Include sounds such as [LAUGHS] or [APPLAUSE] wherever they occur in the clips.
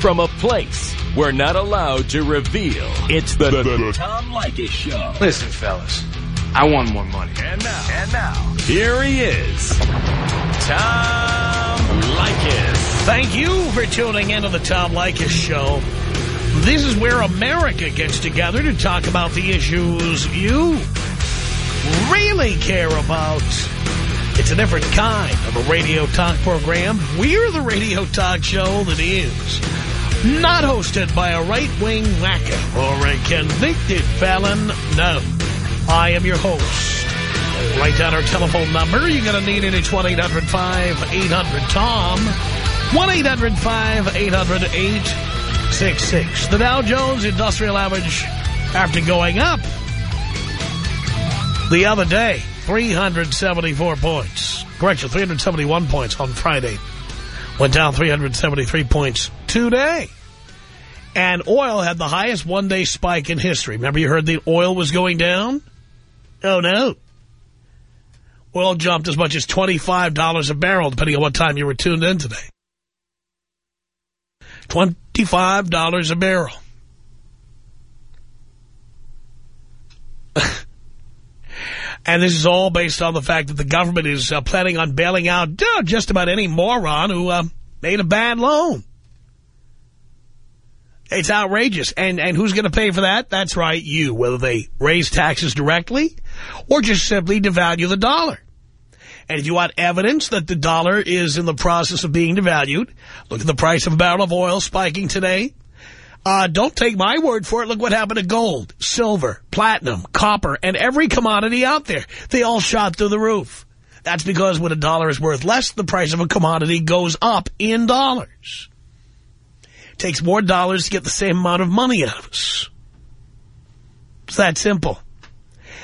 from a place we're not allowed to reveal. It's the, the, the Tom Leykis Show. Listen, fellas, I want more money. And now, and now, here he is, Tom Leykis. Thank you for tuning into the Tom Leykis Show. This is where America gets together to talk about the issues you really care about. It's a different kind of a radio talk program. We're the radio talk show that is not hosted by a right-wing wacko or a convicted felon. No, I am your host. Write down our telephone number. You're going to need it. It's 1-800-5800-TOM. 1-800-5800-866. The Dow Jones Industrial Average, after going up the other day, 374 points. Correction, 371 points on Friday. Went down 373 points today. And oil had the highest one-day spike in history. Remember you heard the oil was going down? Oh, no. Oil jumped as much as $25 a barrel, depending on what time you were tuned in today. $25 a barrel. [LAUGHS] and this is all based on the fact that the government is uh, planning on bailing out uh, just about any moron who uh, made a bad loan. It's outrageous. And, and who's going to pay for that? That's right, you, whether they raise taxes directly or just simply devalue the dollar. And if you want evidence that the dollar is in the process of being devalued, look at the price of a barrel of oil spiking today. Uh, don't take my word for it. Look what happened to gold, silver, platinum, copper, and every commodity out there. They all shot through the roof. That's because when a dollar is worth less, the price of a commodity goes up in dollars. Takes more dollars to get the same amount of money out of us. It's that simple.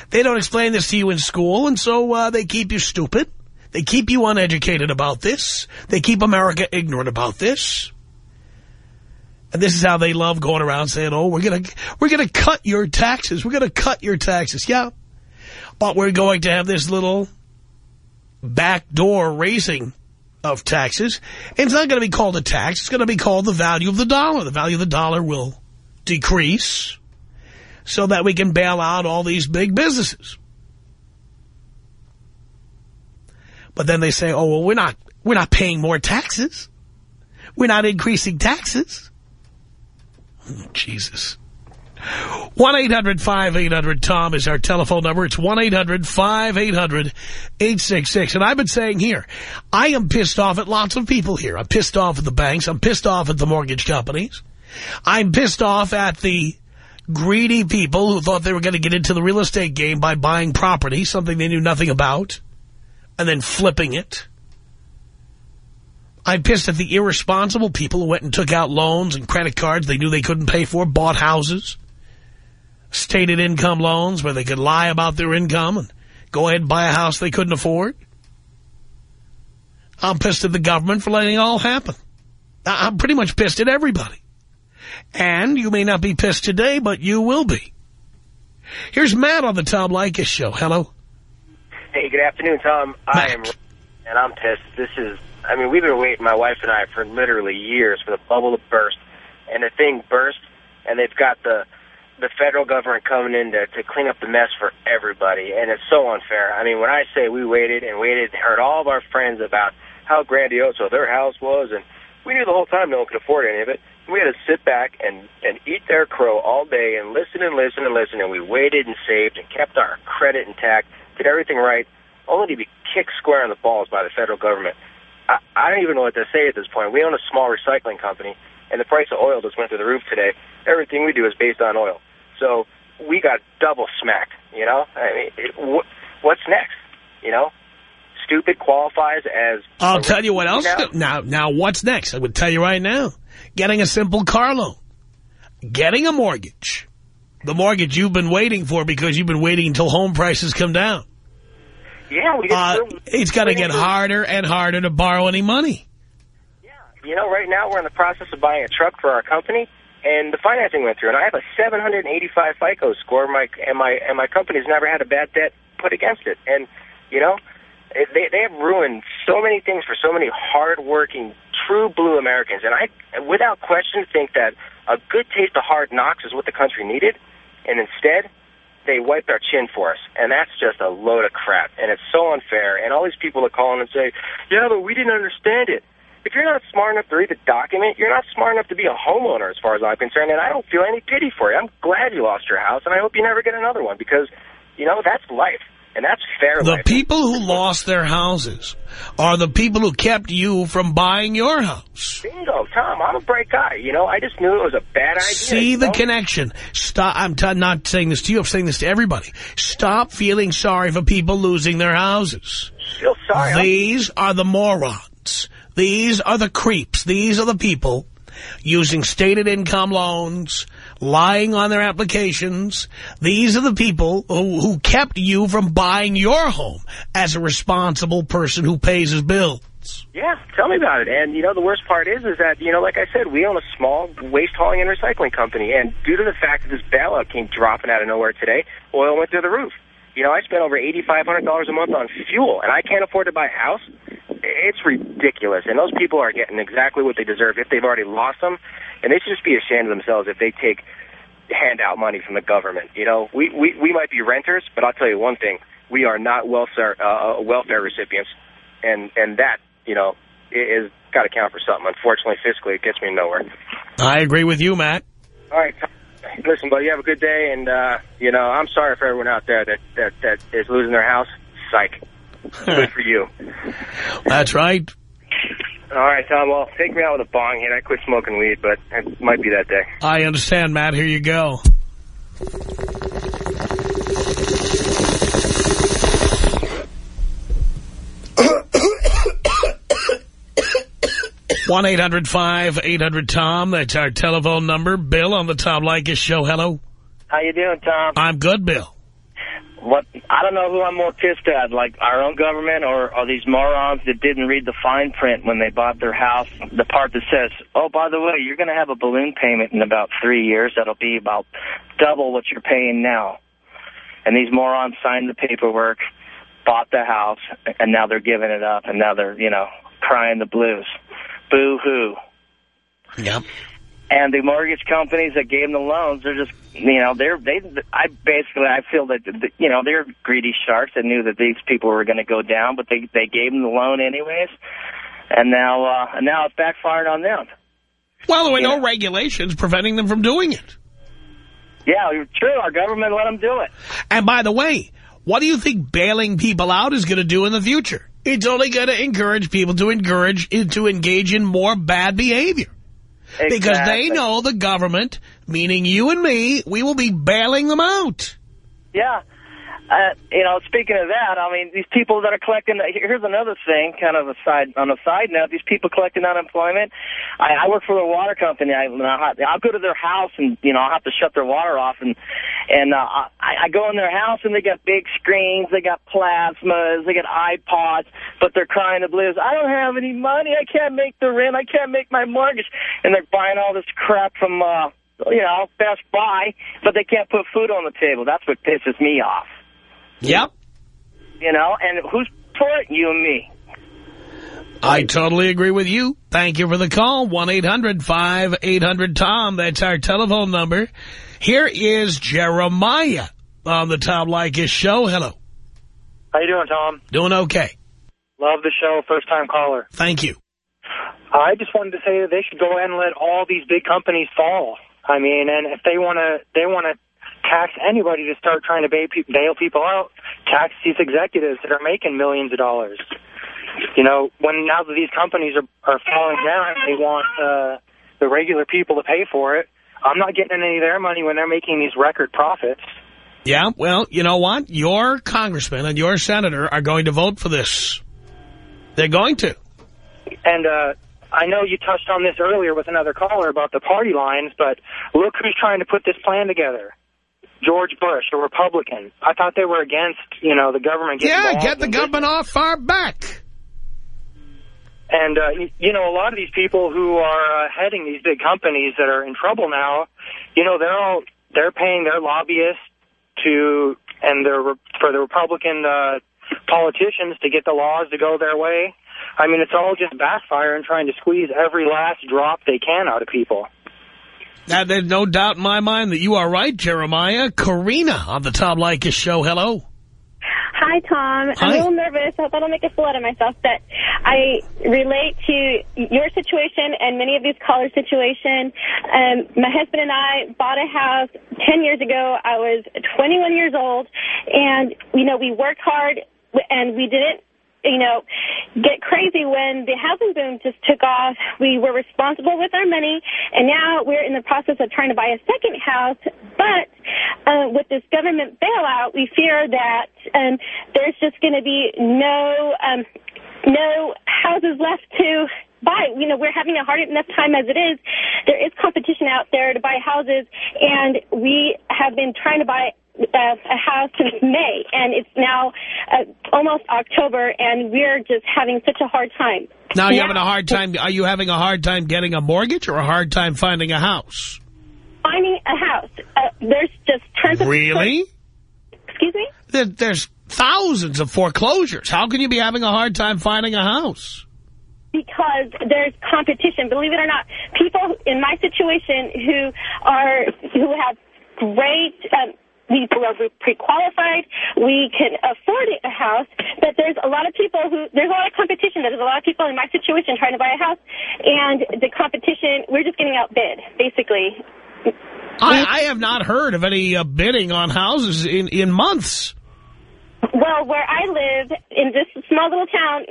They don't explain this to you in school, and so uh, they keep you stupid. They keep you uneducated about this. They keep America ignorant about this. And this is how they love going around saying, oh, we're going to we're gonna cut your taxes. We're going to cut your taxes. Yeah, but we're going to have this little backdoor raising of taxes. It's not going to be called a tax. It's going to be called the value of the dollar. The value of the dollar will decrease so that we can bail out all these big businesses. But then they say, oh, well, we're not, we're not paying more taxes. We're not increasing taxes. Oh, Jesus. 1-800-5800-TOM is our telephone number. It's 1-800-5800-866. And I've been saying here, I am pissed off at lots of people here. I'm pissed off at the banks. I'm pissed off at the mortgage companies. I'm pissed off at the greedy people who thought they were going to get into the real estate game by buying property, something they knew nothing about, and then flipping it. I'm pissed at the irresponsible people who went and took out loans and credit cards they knew they couldn't pay for, bought houses, stated income loans where they could lie about their income and go ahead and buy a house they couldn't afford. I'm pissed at the government for letting it all happen. I'm pretty much pissed at everybody. And you may not be pissed today, but you will be. Here's Matt on the Tom Leykis show. Hello. Hey, good afternoon, Tom. Matt. I am, and I'm pissed. This is, I mean, we've been waiting, my wife and I, for literally years for the bubble to burst. And the thing burst, and they've got the the federal government coming in to, to clean up the mess for everybody. And it's so unfair. I mean, when I say we waited and waited and heard all of our friends about how grandiose their house was, and we knew the whole time no one could afford any of it. We had to sit back and, and eat their crow all day and listen and listen and listen, and we waited and saved and kept our credit intact, did everything right, only to be kicked square on the balls by the federal government. I, I don't even know what to say at this point. We own a small recycling company, and the price of oil just went through the roof today. Everything we do is based on oil. So we got double smacked, you know? I mean, it, wh what's next, you know? Stupid qualifies as... I'll tell you what else. Now? Now, now, what's next? I would tell you right now. Getting a simple car loan. Getting a mortgage. The mortgage you've been waiting for because you've been waiting until home prices come down. Yeah, we. Uh, it's going to get harder and harder to borrow any money. Yeah. You know, right now we're in the process of buying a truck for our company, and the financing went through, and I have a 785 FICO score, my, and my and my company's never had a bad debt put against it. And, you know, they, they have ruined so many things for so many hard-working, true blue Americans. And I, without question, think that a good taste of hard knocks is what the country needed. And instead, they wiped our chin for us. And that's just a load of crap. And it's so unfair. And all these people that call in and say, yeah, but we didn't understand it. If you're not smart enough to read the document, you're not smart enough to be a homeowner as far as I'm concerned. And I don't feel any pity for you. I'm glad you lost your house. And I hope you never get another one because, you know, that's life. And that's fair The life. people who lost their houses are the people who kept you from buying your house. Bingo, Tom. I'm a bright guy. You know, I just knew it was a bad idea. See you the connection. Stop. I'm t not saying this to you. I'm saying this to everybody. Stop feeling sorry for people losing their houses. Feel sorry. I'm- These are the morons. These are the creeps. These are the people using stated income loans, lying on their applications. These are the people who, who kept you from buying your home as a responsible person who pays his bills. Yeah, tell me about it. And, you know, the worst part is, is that, you know, like I said, we own a small waste hauling and recycling company. And due to the fact that this bailout came dropping out of nowhere today, oil went through the roof. You know, I spend over $8,500 a month on fuel, and I can't afford to buy a house. It's ridiculous. And those people are getting exactly what they deserve if they've already lost them. And they should just be ashamed of themselves if they take handout money from the government. You know, we, we, we might be renters, but I'll tell you one thing. We are not welfare, uh, welfare recipients. And, and that, you know, is got to count for something. Unfortunately, fiscally, it gets me nowhere. I agree with you, Matt. All right. Listen, buddy, you have a good day. And, uh, you know, I'm sorry for everyone out there that, that, that is losing their house. Psych. Good for you. [LAUGHS] That's right. All right, Tom. Well, take me out with a bong hit. I quit smoking weed, but it might be that day. I understand, Matt. Here you go. One eight hundred five eight hundred tom That's our telephone number. Bill on the Tom Leykis show. Hello. How you doing, Tom? I'm good, Bill. What I don't know who I'm more pissed at, like our own government or, or these morons that didn't read the fine print when they bought their house. The part that says, oh, by the way, you're going to have a balloon payment in about three years. That'll be about double what you're paying now. And these morons signed the paperwork, bought the house, and now they're giving it up, and now they're, you know, crying the blues. Boo-hoo. Yep. And the mortgage companies that gave them the loans, they're just, you know, they're, they, I basically, I feel that, you know, they're greedy sharks that knew that these people were going to go down, but they, they gave them the loan anyways. And now, uh, and now it's backfired on them. Well, there were no regulations preventing them from doing it. Yeah, true. Our government let them do it. And by the way, what do you think bailing people out is going to do in the future? It's only going to encourage people to encourage to engage in more bad behavior. Because they know the government, meaning you and me, we will be bailing them out. Yeah. Uh, you know, speaking of that, I mean, these people that are collecting, here's another thing, kind of a side, on a side note, these people collecting unemployment, I, I work for the water company, I, I'll go to their house and, you know, I'll have to shut their water off, and, and, uh, I, I go in their house and they got big screens, they got plasmas, they got iPods, but they're crying the blues, I don't have any money, I can't make the rent, I can't make my mortgage, and they're buying all this crap from, uh, you know, Best Buy, but they can't put food on the table. That's what pisses me off. Yep. You know, and who's for it? You and me. I totally agree with you. Thank you for the call. 1-800-5800-TOM. That's our telephone number. Here is Jeremiah on the Tom Leykis show. Hello. How you doing, Tom? Doing okay. Love the show. First time caller. Thank you. I just wanted to say that they should go ahead and let all these big companies fall. I mean, and if they want to, they want to tax anybody to start trying to bail, pe- bail people out. Tax these executives that are making millions of dollars. You know, when now that these companies are are falling down, they want uh, the regular people to pay for it. I'm not getting any of their money when they're making these record profits. Yeah, well, you know what? Your congressman and your senator are going to vote for this. They're going to. And uh, I know you touched on this earlier with another caller about the party lines, but look who's trying to put this plan together. George Bush, a Republican. I thought they were against, you know, the government getting Yeah, get the government business. off our back. And, uh, y- you know, a lot of these people who are uh, heading these big companies that are in trouble now, you know, they're all, they're paying their lobbyists to, and their, for the Republican uh, politicians to get the laws to go their way. I mean, it's all just backfiring, and trying to squeeze every last drop they can out of people. Now, there's no doubt in my mind that you are right, Jeremiah. Karina on the Tom Leykis show. Hello. Hi, Tom. Hi. I'm a little nervous. I hope I don't make a fool out of myself, but I relate to your situation and many of these callers' situation. Um, my husband and I bought a house 10 years ago. I was 21 years old, and, you know, we worked hard, and we didn't you know, get crazy when the housing boom just took off. We were responsible with our money, and now we're in the process of trying to buy a second house. But uh, with this government bailout, we fear that um, there's just going to be no um, no houses left to buy. You know, we're having a hard enough time as it is. There is competition out there to buy houses, and we have been trying to buy uh, a house since May, and it's now uh, almost October, and we're just having such a hard time. Now, you're having a hard time. Are you having a hard time getting a mortgage or a hard time finding a house? Finding a house. Uh, there's just tons of... Really? Excuse me? There, there's thousands of foreclosures. How can you be having a hard time finding a house? because there's competition. Believe it or not, people in my situation who are who have great. Um, we are pre-qualified. We can afford a house, but there's a lot of people who, there's a lot of competition. There's a lot of people in my situation trying to buy a house, and the competition, we're just getting outbid, basically. I, I have not heard of any uh, bidding on houses in, in months. Well, where I live, in this small little town,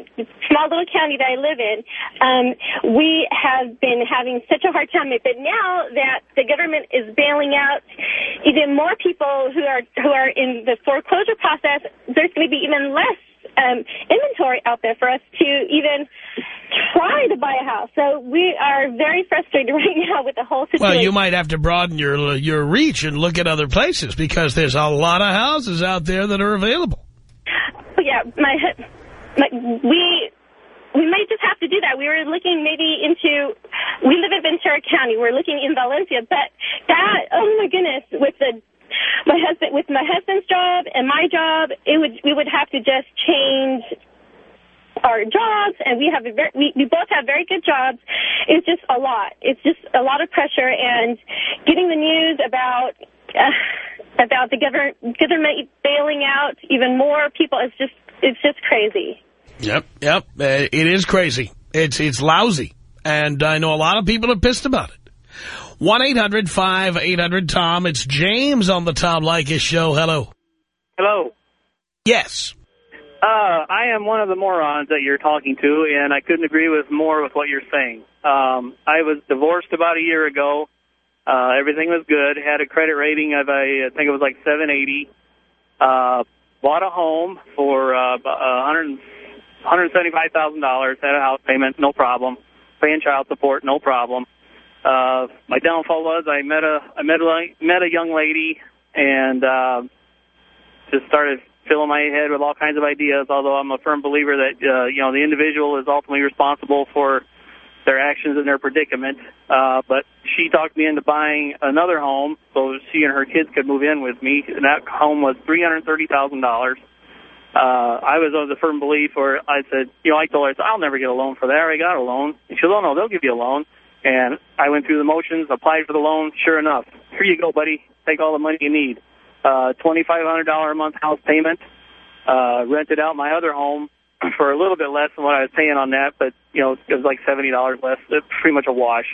small little county that I live in, um, we have been having such a hard time. But now that the government is bailing out even more people who are who are in the foreclosure process, there's going to be even less um, inventory out there for us to even try to buy a house. So we are very frustrated [LAUGHS] right now with the whole situation. Well, you might have to broaden your your reach and look at other places because there's a lot of houses out there that are available. But yeah, my, my we we might just have to do that. We were looking maybe into, we live in Ventura County. We're looking in Valencia, but that, oh my goodness, with the my husband with my husband's job and my job, it would we would have to just change our jobs, and we have a very, we, we both have very good jobs. It's just a lot. It's just a lot of pressure, and getting the news about uh, about the government government bailing out even more people is just it's just crazy. Yep, yep. Uh, it is crazy. It's it's lousy, and I know a lot of people are pissed about it. 1-800-5800-TOM. It's James on the Tom Leykis show. Hello. Hello. Yes. Uh, I am one of the morons that you're talking to, and I couldn't agree with more with what you're saying. Um, I was divorced about a year ago. Uh, everything was good. Had a credit rating of, a, I think it was like 780. Uh, bought a home for uh, $100, $175,000. Had a house payment, no problem. Paying child support, no problem. Uh, my downfall was I met a I met a met a young lady and uh, just started filling my head with all kinds of ideas. Although I'm a firm believer that uh, you know the individual is ultimately responsible for their actions and their predicament. Uh, but she talked me into buying another home so she and her kids could move in with me. And that home was three hundred thirty thousand dollars. Uh, I was of the firm belief where I said, you know, I told her, I said, I'll never get a loan for that. I already got a loan. And she said, oh, no, they'll give you a loan. And I went through the motions, applied for the loan. Sure enough, here you go, buddy. Take all the money you need. Uh, $2,500 a month house payment. Uh, rented out my other home [CLEARS THROAT] for a little bit less than what I was paying on that, but, you know, it was like $70 less. It's pretty much a wash.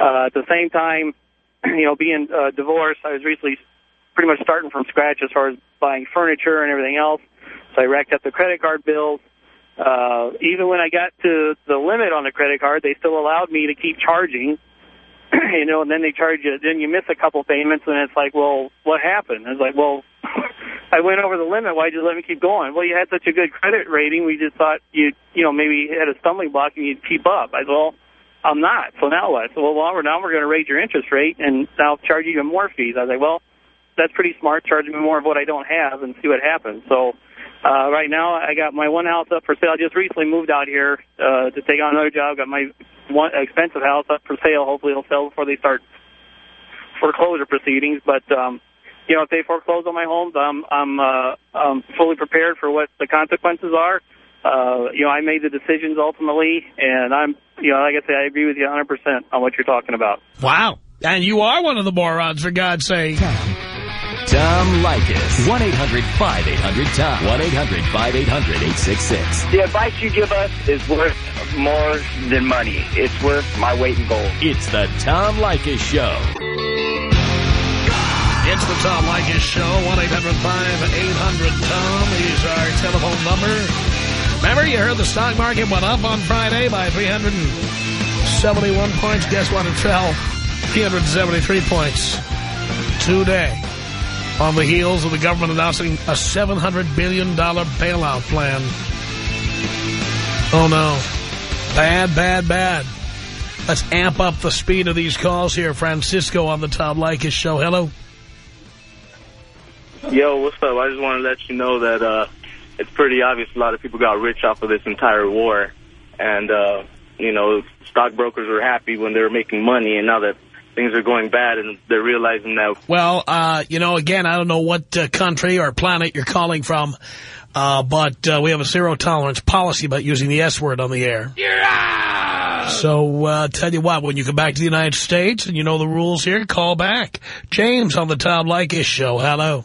Uh, at the same time, [CLEARS THROAT] you know, being uh, divorced, I was recently pretty much starting from scratch as far as buying furniture and everything else. So I racked up the credit card bills. Uh, even when I got to the limit on the credit card, they still allowed me to keep charging. [CLEARS THROAT] you know, and then they charge you, then you miss a couple payments, and it's like, well, what happened? It's like, well, [LAUGHS] I went over the limit. Why'd you let me keep going? Well, you had such a good credit rating. We just thought you, you know, maybe had a stumbling block and you'd keep up. I said, well, I'm not. So now what? So, well, well now we're going to raise your interest rate, and now charge you even more fees. I was like, well, that's pretty smart. Charge me more of what I don't have and see what happens. So uh, right now, I got my one house up for sale. I just recently moved out here uh, to take on another job. Got my one expensive house up for sale. Hopefully, it'll sell before they start foreclosure proceedings. But um, you know, if they foreclose on my homes, I'm I'm uh, I'm fully prepared for what the consequences are. Uh, you know, I made the decisions ultimately, and I'm, you know, like I say, I agree with you 100% on what you're talking about. Wow. And you are one of the morons, for God's sake. Tom Leykis. 1-800-5800-TOM. 1-800-5800-866. The advice you give us is worth more than money. It's worth my weight in gold. It's the Tom Leykis Show. It's the Tom Leykis Show. 1-800-5800-TOM is our telephone number. Remember, you heard the stock market went up on Friday by 371 points. Guess what? It fell 373 points today on the heels of the government announcing a $700 billion bailout plan. Oh, no. Bad, bad, bad. Let's amp up the speed of these calls here. Francisco on the Tom Leykis Show. Hello. Yo, what's up? I just want to let you know that uh, it's pretty obvious a lot of people got rich off of this entire war. And, uh, you know, stockbrokers were happy when they were making money, and now that things are going bad and they're realizing that... Well, uh, you know, again, I don't know what uh, country or planet you're calling from, uh, but uh, we have a zero-tolerance policy about using the S-word on the air. Yeah! So, uh, tell you what, when you come back to the United States and you know the rules here, call back. James on the Tom Leykis Show. Hello.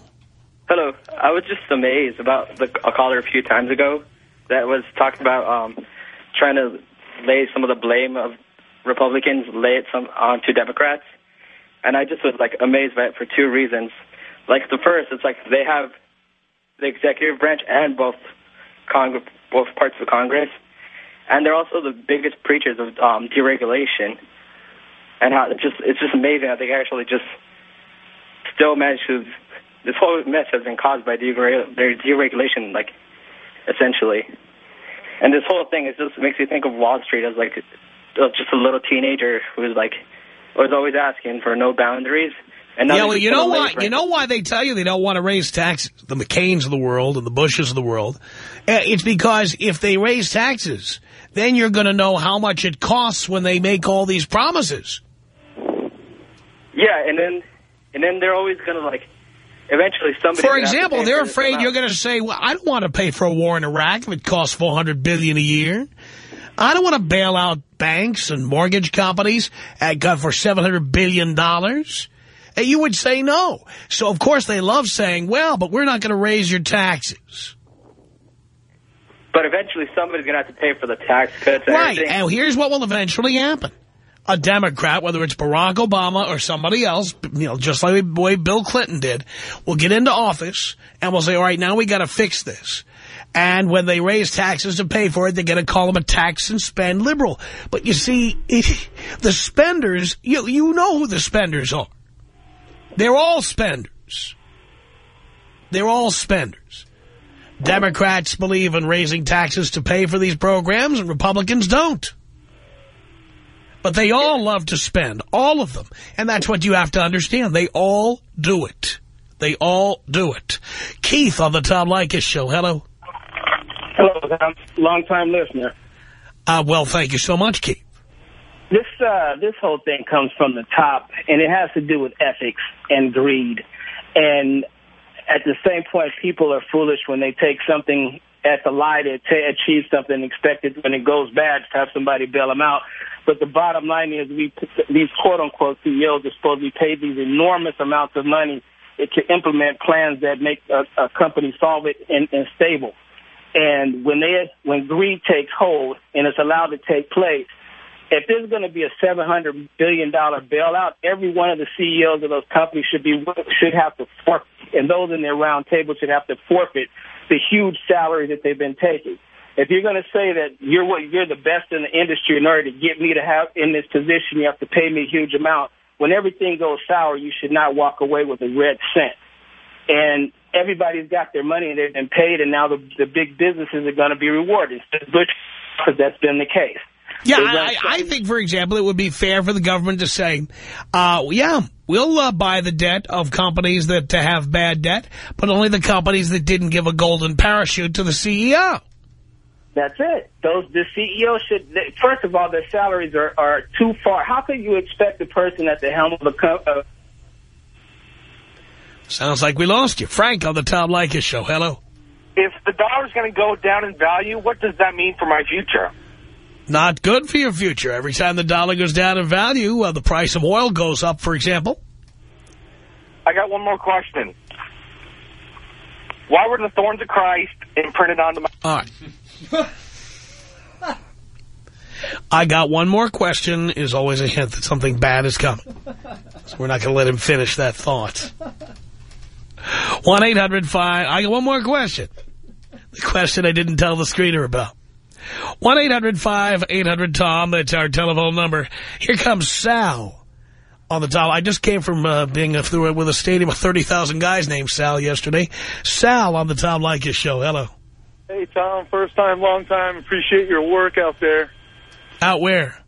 Hello. I was just amazed about the, a caller a few times ago that was talking about um, trying to lay some of the blame of Republicans, lay it some onto Democrats. And I just was, like, amazed by it for two reasons. Like, the first, it's like they have the executive branch and both Congress, both parts of Congress. And they're also the biggest preachers of um, deregulation. And how it just it's just amazing that they actually just still manage to this whole mess has been caused by deregul their deregulation, like, essentially. And this whole thing is just makes me think of Wall Street as, like, just a little teenager who was, like, was always asking for no boundaries. And yeah, well, you know why? You know why they tell you they don't want to raise taxes? The McCains of the world and the Bushes of the world. Uh, It's because if they raise taxes, then you're going to know how much it costs when they make all these promises. Yeah, and then and then they're always going to, like, eventually somebody... For example, they're afraid you're going to say, well, I don't want to pay for a war in Iraq if it costs 400 billion a year. I don't want to bail out banks and mortgage companies at, God, for 700 billion. dollars. And you would say no. So, of course, they love saying, well, but we're not going to raise your taxes. But eventually somebody's going to have to pay for the tax cuts and Right, everything. and here's what will eventually happen. A Democrat, whether it's Barack Obama or somebody else, you know, just like the way Bill Clinton did, will get into office and will say, all right, now we got to fix this. And when they raise taxes to pay for it, they're going to call them a tax and spend liberal. But you see, it, [LAUGHS] the spenders, you, you know who the spenders are. They're all spenders. They're all spenders. Democrats believe in raising taxes to pay for these programs, and Republicans don't. But they all love to spend, all of them. And that's what you have to understand. They all do it. They all do it. Keith on the Tom Leykis show. Hello. Hello, Tom. Long-time listener. Uh, well, thank you so much, Keith. This uh, this whole thing comes from the top, and it has to do with ethics and greed. And at the same point, people are foolish when they take something at the lie to achieve something expected when it goes bad to have somebody bail them out. But the bottom line is we these quote-unquote CEOs are supposed to be paid these enormous amounts of money to implement plans that make a, a company solvent and, and stable. And when they when greed takes hold and it's allowed to take place, if there's going to be a seven hundred billion dollar bailout, every one of the CEOs of those companies should be should have to forfeit, and those in their round table should have to forfeit the huge salary that they've been taking. If you're going to say that you're what you're the best in the industry in order to get me to have in this position, you have to pay me a huge amount. When everything goes sour, you should not walk away with a red cent. And everybody's got their money and they've been paid, and now the, the big businesses are going to be rewarded. Because that's been the case. Yeah, I, I think, for example, it would be fair for the government to say, uh, yeah, we'll uh, buy the debt of companies that uh, have bad debt, but only the companies that didn't give a golden parachute to the CEO. That's it. Those the CEO should they, first of all their salaries are are too far. How can you expect the person at the helm of a co- uh, Sounds like we lost you. Frank on the Tom Leykis show. Hello. if the dollar's going to go down in value, what does that mean for my future? Not good for your future. Every time the dollar goes down in value, uh, the price of oil goes up, for example. I got one more question. Why were the thorns of Christ imprinted onto my... All right. I got one more question is always a hint that something bad is coming. So we're not going to let him finish that thought. 1-800-5... I got one more question. The question I didn't tell the screener about. 1-800-5800-TOM. That's our telephone number. Here comes Sal on the top. I just came from uh, being through it with a stadium of 30,000 guys named Sal yesterday. Sal on the Tom Leykis show. Hello. Hey, Tom. First time, long time. Appreciate your work out there. Out where?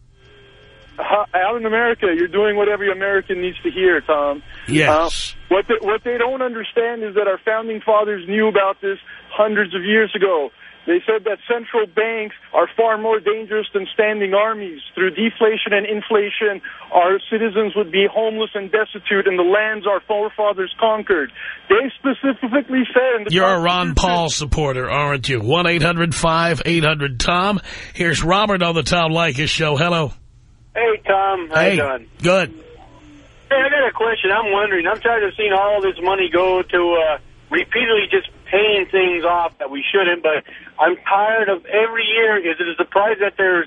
Out in America. You're doing what every American needs to hear, Tom. Yes. Uh, what, they, what they don't understand is that our founding fathers knew about this hundreds of years ago. They said that central banks are far more dangerous than standing armies. Through deflation and inflation, our citizens would be homeless and destitute, and the lands our forefathers conquered. They specifically said... You're a Ron Paul supporter, aren't you? 1-800-5800-TOM. Here's Robert on the Tom Leykis show. Hello. Hey, Tom. How hey, you doing? Good. Hey, I got a question. I'm wondering. I'm tired of seeing all this money go to uh, repeatedly just paying things off that we shouldn't, but I'm tired of every year. Is it a surprise that there's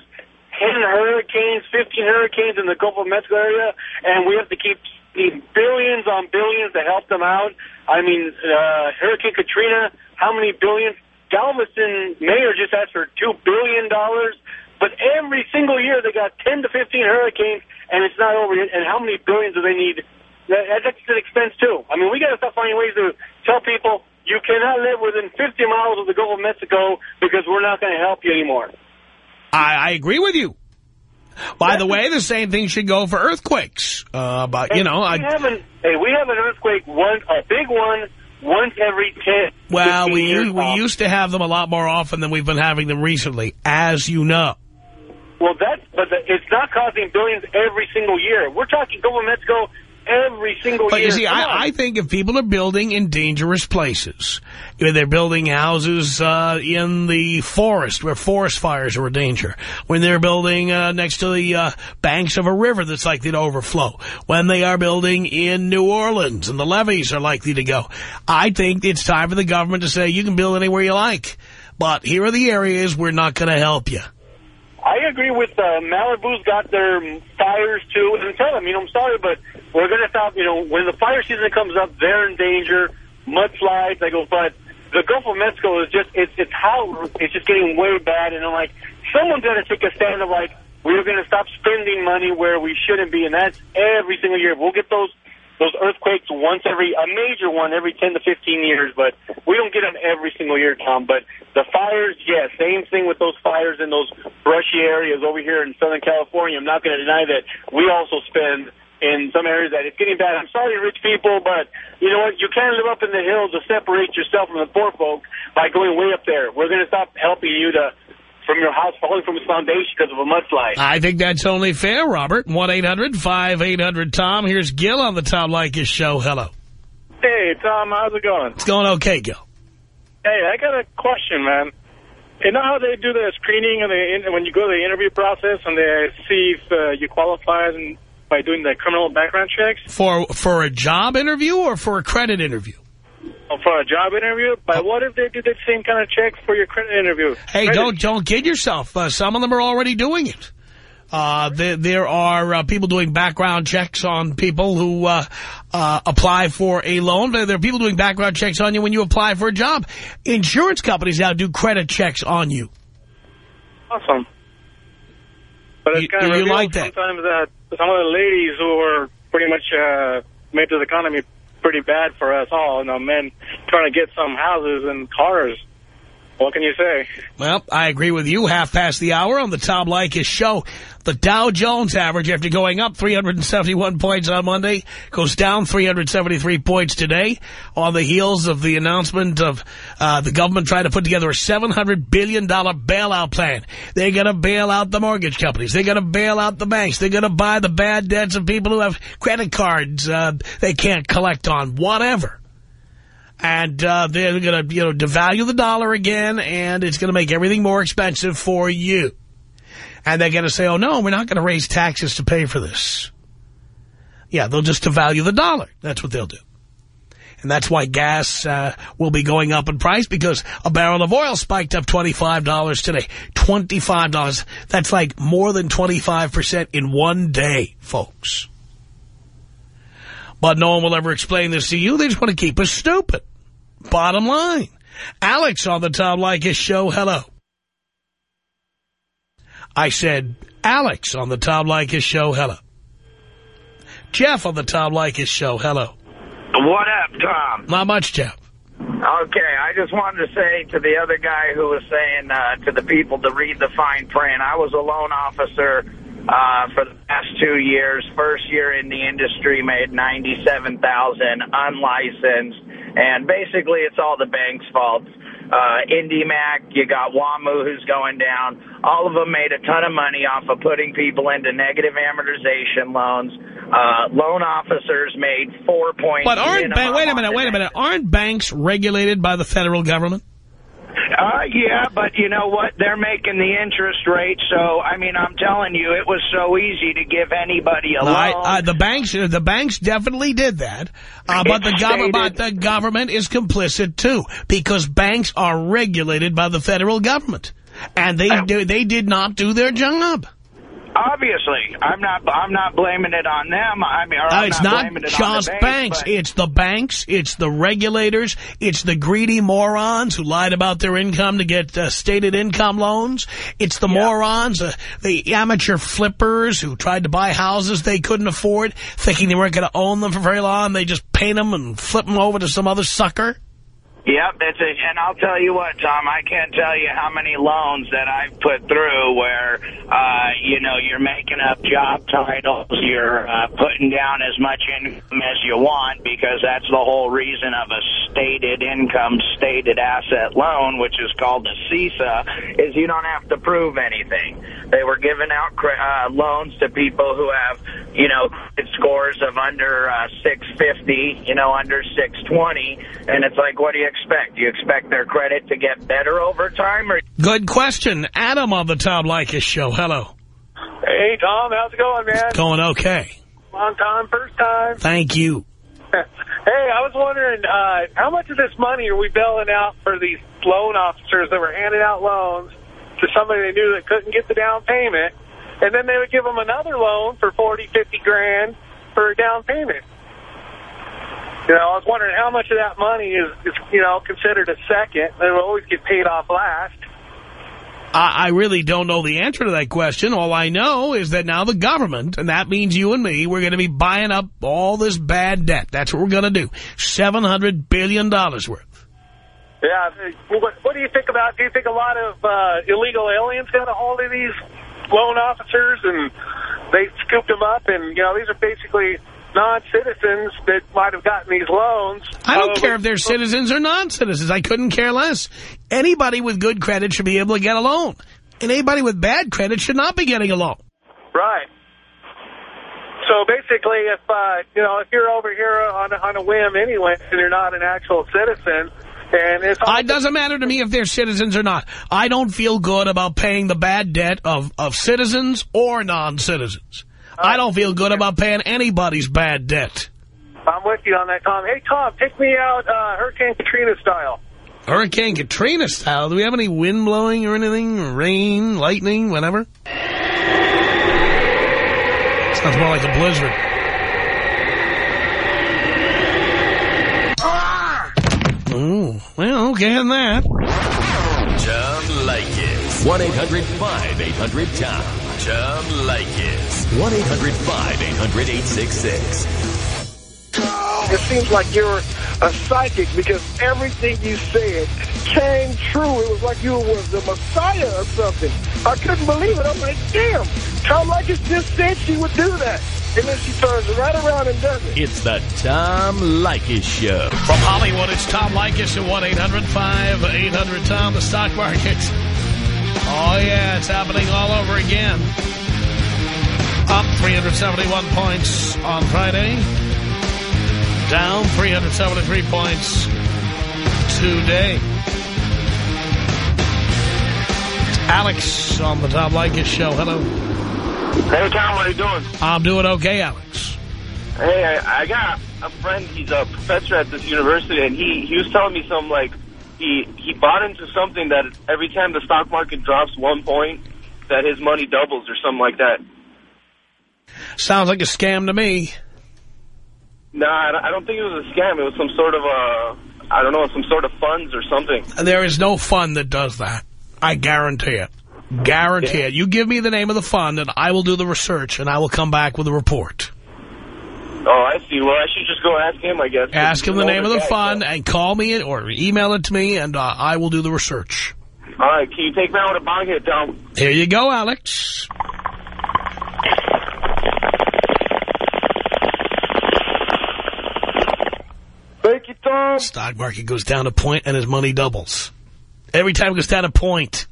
10 hurricanes, 15 hurricanes in the Gulf of Mexico area, and we have to keep billions on billions to help them out? I mean, uh, Hurricane Katrina, how many billions? Galveston mayor just asked for $2 billion, but every single year they got 10 to 15 hurricanes, and it's not over yet. And how many billions do they need? That's an expense, too. I mean, we got to start finding ways to tell people, you cannot live within 50 miles of the Gulf of Mexico because we're not going to help you anymore. I, I agree with you. By the way, the same thing should go for earthquakes. Uh, but, you know... We I, have an, hey, we have an earthquake, one, a big one, once every 10, Well, we, we used to have them a lot more often than we've been having them recently, as you know. Well, that's, but the, it's not costing billions every single year. We're talking of Mexico every single but year. you see, I, I think if people are building in dangerous places, know, they're building houses uh, in the forest where forest fires are a danger, when they're building uh, next to the uh, banks of a river that's likely to overflow, when they are building in New Orleans and the levees are likely to go, I think it's time for the government to say you can build anywhere you like, but here are the areas we're not going to help you. I agree with uh, Malibu's got their fires too, and tell them, you know, I'm sorry, but we're going to stop. You know, when the fire season comes up, they're in danger. Mudslides. I go, but the Gulf of Mexico is just it's it's how it's just getting way bad, and I'm like, someone's got to take a stand of like we're going to stop spending money where we shouldn't be, and that's every single year. We'll get those those earthquakes once every, a major one every 10 to 15 years, but we don't get them every single year, Tom. But the fires, yes, same thing with those fires in those brushy areas over here in Southern California. I'm not going to deny that we also spend in some areas that it's getting bad. I'm sorry, rich people, but you know what? You can't live up in the hills to separate yourself from the poor folk by going way up there. We're going to stop helping you to from your house falling from its foundation because of a mudslide. I think that's only fair, Robert. 1-800-5800-TOM. Here's Gil on the Tom Leykis show. Hello. Hey, Tom, how's it going? It's going okay, Gil. Hey, I got a question, man. You know how they do the screening and the, when you go to the interview process and they see if uh, you qualify by doing the criminal background checks? For for a job interview or for a credit interview? Or for a job interview? But what if they do the same kind of checks for your credit interview? Hey, Credit don't don't kid yourself. Uh, some of them are already doing it. Uh, there, there are uh, people doing background checks on people who uh, uh, apply for a loan. There are people doing background checks on you when you apply for a job. Insurance companies now do credit checks on you. Awesome. But it's You- kind of you like that? sometimes that some of the ladies who are pretty much uh, made the economy pretty bad for us all, you know, men trying to get some houses and cars. What can you say? Well, I agree with you. Half past the hour on the Tom Leykis show. The Dow Jones average, after going up 371 points on Monday, goes down 373 points today on the heels of the announcement of uh, the government trying to put together a $700 billion bailout plan. They're going to bail out the mortgage companies. They're going to bail out the banks. They're going to buy the bad debts of people who have credit cards uh, they can't collect on, whatever. And uh, they're going to, you know, devalue the dollar again, and it's going to make everything more expensive for you. And they're going to say, oh, no, we're not going to raise taxes to pay for this. Yeah, they'll just devalue the dollar. That's what they'll do. And that's why gas uh, will be going up in price because a barrel of oil spiked up $25 today. $25. That's like more than 25% in one day, folks. But no one will ever explain this to you. They just want to keep us stupid. Bottom line. Alex on the Tom Leykis show. Hello. I said, Alex on the Tom Leykis show. Hello. Jeff on the Tom Leykis show. Hello. What up, Tom? Not much, Jeff. Okay, I just wanted to say to the other guy who was saying uh, to the people to read the fine print, I was a loan officer uh, for the past two years. First year in the industry, made 97000 unlicensed, and basically it's all the bank's fault. Uh, IndyMac, you got WAMU who's going down. All of them made a ton of money off of putting people into negative amortization loans. Uh, loan officers made four point. But aren't ba wait a minute, wait a minute. Aren't banks regulated by the federal government? Uh, yeah, but you know what? They're making the interest rate, so I mean, I'm telling you, it was so easy to give anybody a No, I- loan. uh, the banks, the banks definitely did that, uh, but the government, but the government is complicit too, because banks are regulated by the federal government, and they do, they did not do their job. Obviously, I'm not. I'm not blaming it on them. I mean, or Uh, I'm it's not, not blaming it on just the banks. but- It's the banks. It's the regulators. It's the greedy morons who lied about their income to get uh, stated income loans. It's the morons, uh, the amateur flippers who tried to buy houses they couldn't afford, thinking they weren't going to own them for very long. They just paint them and flip them over to some other sucker. Yep, that's it. And I'll tell you what, Tom, I can't tell you how many loans that I've put through where, uh, you know, you're making up job titles, you're uh, putting down as much income as you want because that's the whole reason of a stated income, stated asset loan, which is called a SISA, is you don't have to prove anything. They were giving out uh, loans to people who have, you know, scores of under uh, 650, you know, under 620, and it's like, what do you expect? Do you expect their credit to get better over time, or Good question. Adam on the Tom Leykis show. Hello. Hey, Tom, how's it going, man? Going okay. Long time, first time. Thank you. [LAUGHS] hey, I was wondering, uh, how much of this money are we bailing out for these loan officers that were handing out loans to somebody they knew that couldn't get the down payment, and then they would give them another loan for 40, 50 grand for a down payment? You know, I was wondering how much of that money is, is you know, considered a second. They will always get paid off last. I, I really don't know the answer to that question. All I know is that now the government, and that means you and me, we're going to be buying up all this bad debt. That's what we're going to do. $700 billion worth. Yeah. What, what do you think about, do you think a lot of uh, illegal aliens got a hold of these loan officers and they scooped them up and, you know, these are basically non-citizens that might have gotten these loans. I don't care if they're citizens or non-citizens. I couldn't care less. Anybody with good credit should be able to get a loan. And anybody with bad credit should not be getting a loan. Right. So basically, if, uh, you know, if you're over here on a, on a whim anyway and you're not an actual citizen, and it's... It doesn't matter to me if they're citizens or not. I don't feel good about paying the bad debt of, of citizens or non-citizens. I don't feel good about paying anybody's bad debt. I'm with you on that, Tom. Hey, Tom, take me out uh, Hurricane Katrina style. Hurricane Katrina style. Do we have any wind blowing or anything? Rain, lightning, whatever? Sounds more like a blizzard. Oh, well, okay on that. Tom Leykis. 1-800-5800-TOM. Tom Leykis. 1-800-5800-866. It seems like you're a psychic because everything you said came true. It was like you was the Messiah or something. I couldn't believe it. I'm like, damn, Tom Leykis just said she would do that. And then she turns right around and does it. It's the Tom Leykis Show. From Hollywood, it's Tom Leykis at 1-800-5800-TOM, the stock market. Oh, yeah, it's happening all over again. Up 371 points on Friday. Down 373 points today. Alex on the Tom Leykis show. Hello. Hey, Tom, how you doing? I'm doing okay, Alex. Hey, I, I got a friend. He's a professor at this university, and he, he was telling me something like he, he bought into something that every time the stock market drops one point, that his money doubles or something like that. Sounds like a scam to me. No, I don't think it was a scam. It was some sort of a, I don't know, some sort of funds or something. There is no fund that does that. I guarantee it. Guarantee Yeah. it. You give me the name of the fund, and I will do the research, and I will come back with a report. Oh, I see. Well, I should just go ask him, I guess. Ask him the name of the guy, fund, and call me it or email it to me, and uh, I will do the research. All right, can you take me out with a bong hit, Tom? Here you go, Alex. Thank you, Tom. Stock market goes down a point, and his money doubles. Every time it goes down a point,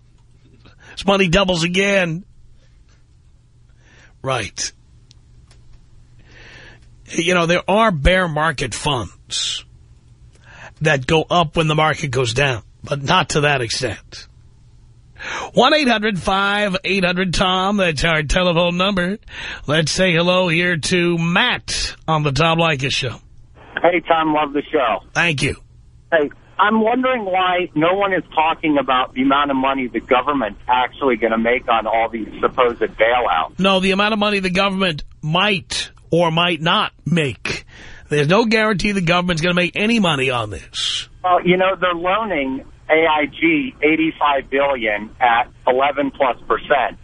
his money doubles again. Right. You know, there are bear market funds that go up when the market goes down, but not to that extent. 1-800-5800-TOM, that's our telephone number. Let's say hello here to Matt on the Tom Leykis show. Hey, Tom, love the show. Thank you. Hey, I'm wondering why no one is talking about the amount of money the government's actually going to make on all these supposed bailouts. No, the amount of money the government might or might not make. There's no guarantee the government's going to make any money on this. Well, you know, they're loaning AIG 85 billion at 11 plus percent.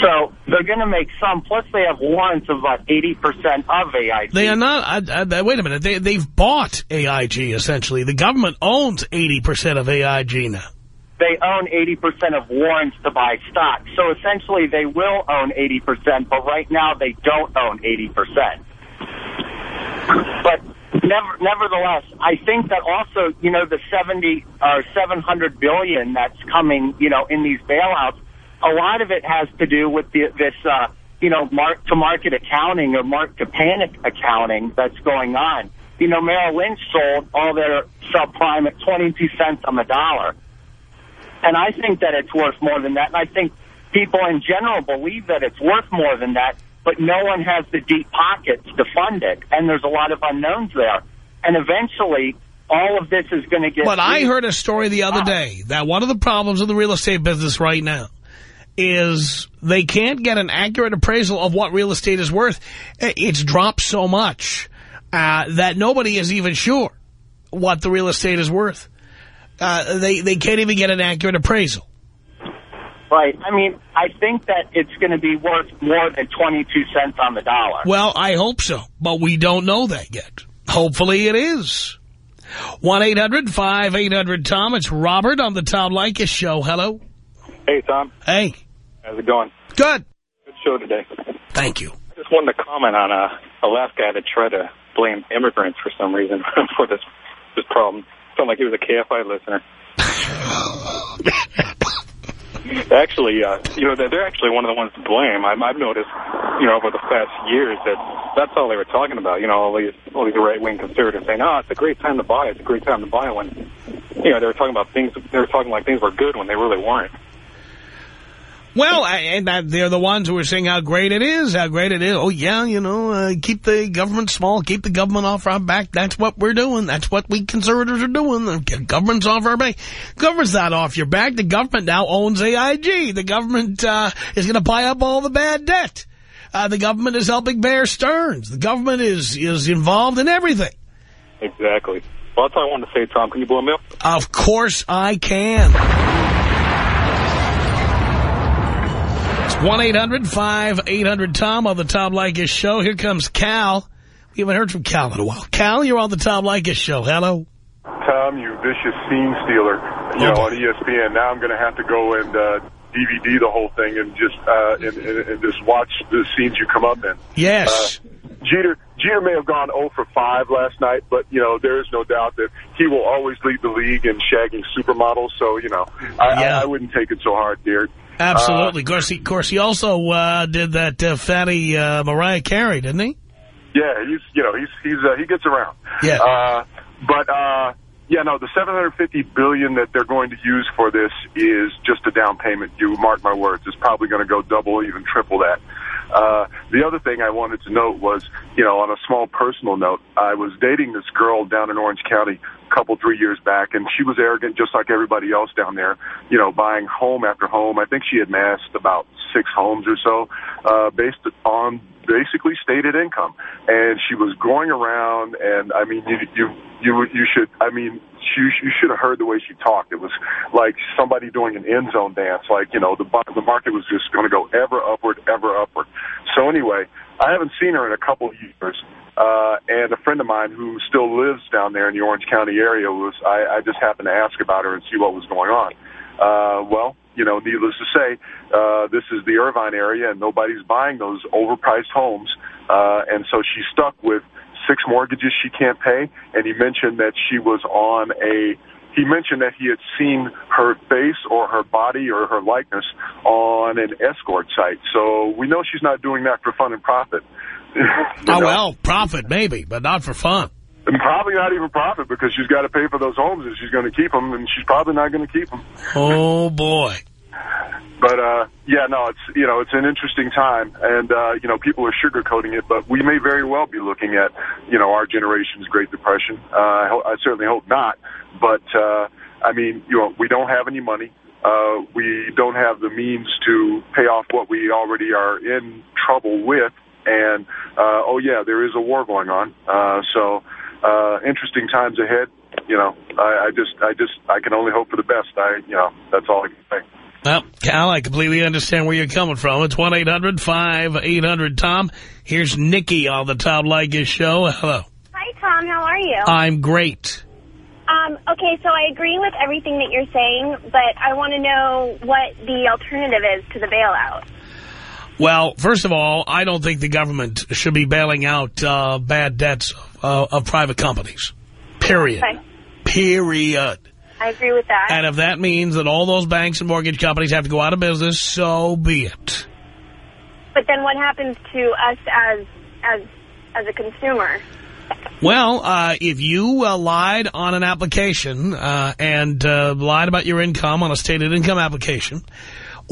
So they're going to make some. Plus, they have warrants of about 80 percent of AIG. They are not, I, I, wait a minute, they, they've bought AIG essentially. The government owns 80% of AIG now. They own 80 percent of warrants to buy stock. So essentially, they will own 80 percent, but right now they don't own 80 percent. But never, nevertheless, I think that also, you know, the 70 or 700 billion that's coming, you know, in these bailouts, a lot of it has to do with the, this, uh, you know, mark to market accounting or mark to panic accounting that's going on. You know, Merrill Lynch sold all their subprime at 22 cents on the dollar. And I think that it's worth more than that. And I think people in general believe that it's worth more than that, but no one has the deep pockets to fund it. And there's a lot of unknowns there. And eventually, all of this is going to get... But I heard a story the other day that one of the problems in the real estate business right now is they can't get an accurate appraisal of what real estate is worth. It's dropped so much uh, that nobody is even sure what the real estate is worth. Uh, they, they can't even get an accurate appraisal. Right. I mean, I think that it's going to be worth more than 22 cents on the dollar. Well, I hope so, but we don't know that yet. Hopefully it is. 1-800-5800-TOM. It's Robert on the Tom Leykis Show. Hello. Hey, Tom. Hey. How's it going? Good. Good show today. Thank you. I just wanted to comment on uh, a last guy that tried to blame immigrants for some reason [LAUGHS] for this this problem. Sounded like he was a KFI listener. [LAUGHS] actually, uh, you know, they're, they're actually one of the ones to blame. I've, I've noticed, you know, over the past years that that's all they were talking about. You know, all these all these right wing conservatives saying, "Oh, it's a great time to buy. It's a great time to buy." When you know they were talking about things, they were talking like things were good when they really weren't. Well, I- and that they're the ones who are saying how great it is, how great it is. Oh, yeah, you know, uh, keep the government small, keep the government off our back. That's what we're doing. That's what we conservatives are doing. The government's off our back. Government's not off your back. The government now owns AIG. The government uh, is going to buy up all the bad debt. Uh, the government is helping Bear Stearns. The government is, is involved in everything. Exactly. Well, that's all I wanted to say, Tom. Can you blow me up? Of course I can. 1-800-5800-TOM on the Tom Leykis Show. Here comes Cal. We haven't heard from Cal in a while. Cal, you're on the Tom Leykis Show. Hello. Tom, you vicious scene stealer, you know, on ESPN. Now I'm going to have to go and uh, DVD the whole thing and just uh, and, and, and just watch the scenes you come up in. Yes. Uh, Jeter, Jeter may have gone 0 for 5 last night, but, you know, there is no doubt that he will always lead the league in shagging supermodels. So, you know, I, Yeah. I, I wouldn't take it so hard, dear. Absolutely. of, course, he, of course, he also uh, did that uh, fatty uh, Mariah Carey, didn't he? Yeah, he's you know he's he's uh, he gets around. Yeah. Uh, but uh, yeah, no, the 750 billion that they're going to use for this is just a down payment. You mark my words; it's probably going to go double, even triple that. Uh, the other thing I wanted to note was, you know, on a small personal note, I was dating this girl down in Orange County a couple, three years back, and she was arrogant just like everybody else down there, you know, buying home after home. I think she had amassed about six homes or so, uh, based on basically stated income. And she was going around, and I mean, you, you, you, you should, I mean, you, you should have heard the way she talked. It was like somebody doing an end zone dance. Like, you know, the, the market was just going to go ever upward, ever upward. So anyway, I haven't seen her in a couple of years. Uh, and a friend of mine who still lives down there in the Orange County area was, I, I just happened to ask about her and see what was going on. Uh, well, you know, needless to say, uh, this is the Irvine area and nobody's buying those overpriced homes. Uh, and so she's stuck with six mortgages she can't pay. And he mentioned that she was on a, he mentioned that he had seen her face or her body or her likeness on an escort site. So we know she's not doing that for fun and profit. [LAUGHS] oh, well, profit maybe, but not for fun. And probably not even profit because she's got to pay for those homes and she's going to keep them, and she's probably not going to keep them. Oh, boy. But, uh, yeah, no, it's, you know, it's an interesting time. And, uh, you know, people are sugarcoating it, but we may very well be looking at, you know, our generation's Great Depression. Uh, I, I certainly hope not. But, uh, I mean, you know, we don't have any money. Uh, we don't have the means to pay off what we already are in trouble with. And, uh, oh, yeah, there is a war going on. Uh, so, uh, interesting times ahead. You know, I, I just, I just, I can only hope for the best. I, you know, that's all I can say. Well, Cal, I completely understand where you're coming from. It's 1-800-5800-TOM. Here's Nikki on the Tom Leykis show. Hello. Hi, Tom. How are you? I'm great. Um, okay, so I agree with everything that you're saying, but I want to know what the alternative is to the bailout. Well, first of all, I don't think the government should be bailing out uh, bad debts uh, of private companies. Period. Okay. Period. I agree with that. And if that means that all those banks and mortgage companies have to go out of business, so be it. But then what happens to us as as as a consumer? Well, uh, if you uh, lied on an application uh, and uh, lied about your income on a stated income application,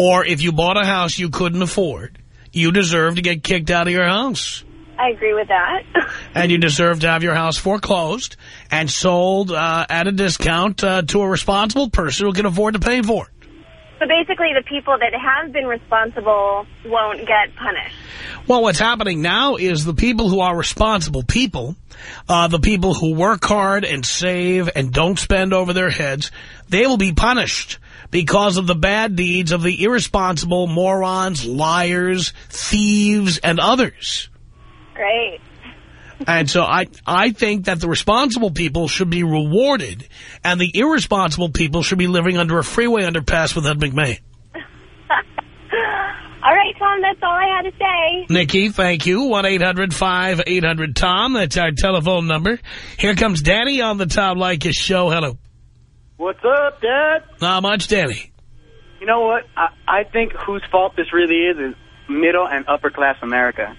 or if you bought a house you couldn't afford, you deserve to get kicked out of your house. I agree with that. [LAUGHS] And you deserve to have your house foreclosed and sold uh, at a discount uh, to a responsible person who can afford to pay for it. So basically the people that have been responsible won't get punished. Well, what's happening now is the people who are responsible people, uh, the people who work hard and save and don't spend over their heads, they will be punished because of the bad deeds of the irresponsible morons, liars, thieves, and others. Great. And so I, I think that the responsible people should be rewarded and the irresponsible people should be living under a freeway underpass with Ed McMahon. [LAUGHS] All right, Tom, that's all I had to say. Nikki, thank you. 1-800-5800-TOM. That's our telephone number. Here comes Danny on the Tom Leykis show. Hello. What's up, Dad? Not much, Danny. You know what? I, I think whose fault this really is is middle and upper class America.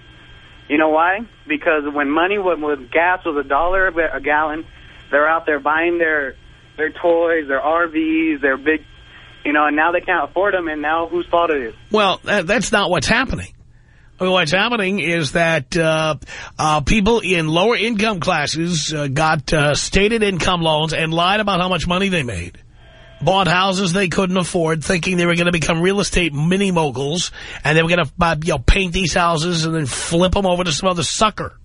You know why? Because when money, when, when gas was a dollar a gallon, they're out there buying their their toys, their RVs, their big, you know, and now they can't afford them, and now whose fault it is? Well, that, that's not what's happening. What's happening is that uh, uh, people in lower income classes uh, got uh, stated income loans and lied about how much money they made. Bought houses they couldn't afford, thinking they were going to become real estate mini moguls, and they were going to you know, paint these houses and then flip them over to some other sucker.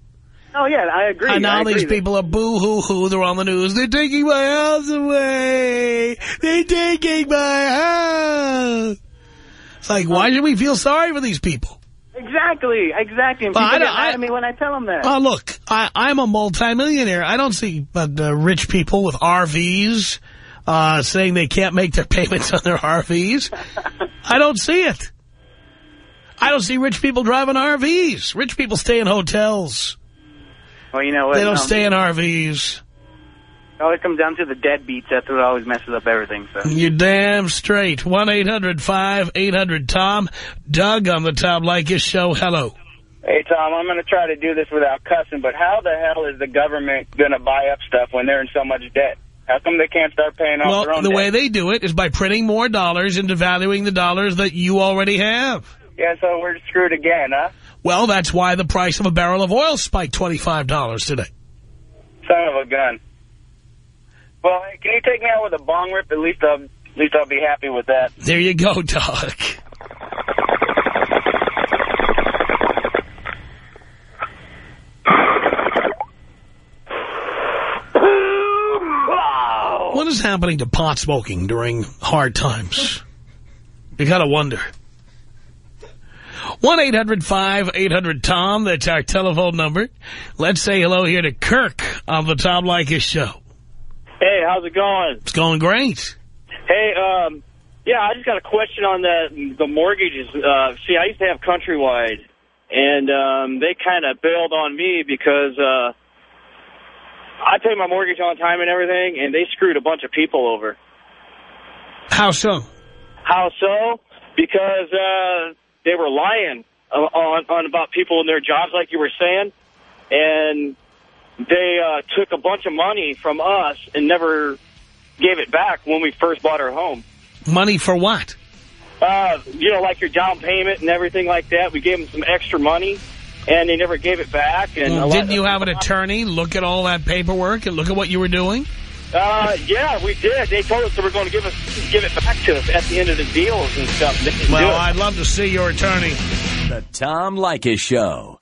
Oh, yeah, I agree. And now agree these people are boo-hoo-hoo. They're on the news. They're taking my house away. They're taking my house. It's like, why should we feel sorry for these people? Exactly, exactly. And people I get mad at me when I tell them that. Oh, look, I, I'm a multimillionaire. I don't see uh, rich people with RVs uh, saying they can't make their [LAUGHS] payments on their RVs. I don't see it. I don't see rich people driving RVs. Rich people stay in hotels. well, you know what? They don't no, stay in RVs. It always comes down to the deadbeats. That's what always messes up everything. So. You're damn straight. 1-800-5800-TOM. Doug on the Tom Leykis show. Hello. Hey, Tom, I'm going to try to do this without cussing, but how the hell is the government going to buy up stuff when they're in so much debt? How come they can't start paying off their Well, own the debt? way they do it is by printing more dollars and devaluing the dollars that you already have. Yeah, so we're screwed again, huh? Well, that's why the price of a barrel of oil spiked $25 today. Son of a gun. Well, can you take me out with a bong rip? At least at least I'll be happy with that. There you go, Doc. What is happening to pot smoking during hard times? You gotta wonder. 1-800-5800-TOM, that's our telephone number. Let's say hello here to Kirk on the Tom Leykis show. How's it going? It's going great. Hey, um, yeah, I just got a question on the the mortgages. Uh, see, I used to have Countrywide, and um, they kind of bailed on me because uh, I paid my mortgage on time and everything, and they screwed a bunch of people over. How so? How so? Because uh, they were lying uh, on, on about people and their jobs, like you were saying, and they uh, took a bunch of money from us and never gave it back when we first bought our home. Money for what? Uh, you know, like your down payment and everything like that. We gave them some extra money, and they never gave it back. And Well, didn't you have an attorney look at all that paperwork and look at what you were doing? Uh, yeah, we did. They told us they were going to give us give it back to us at the end of the deals and stuff. They didn't do Well. I'd love to see your attorney. The Tom Leykis Show.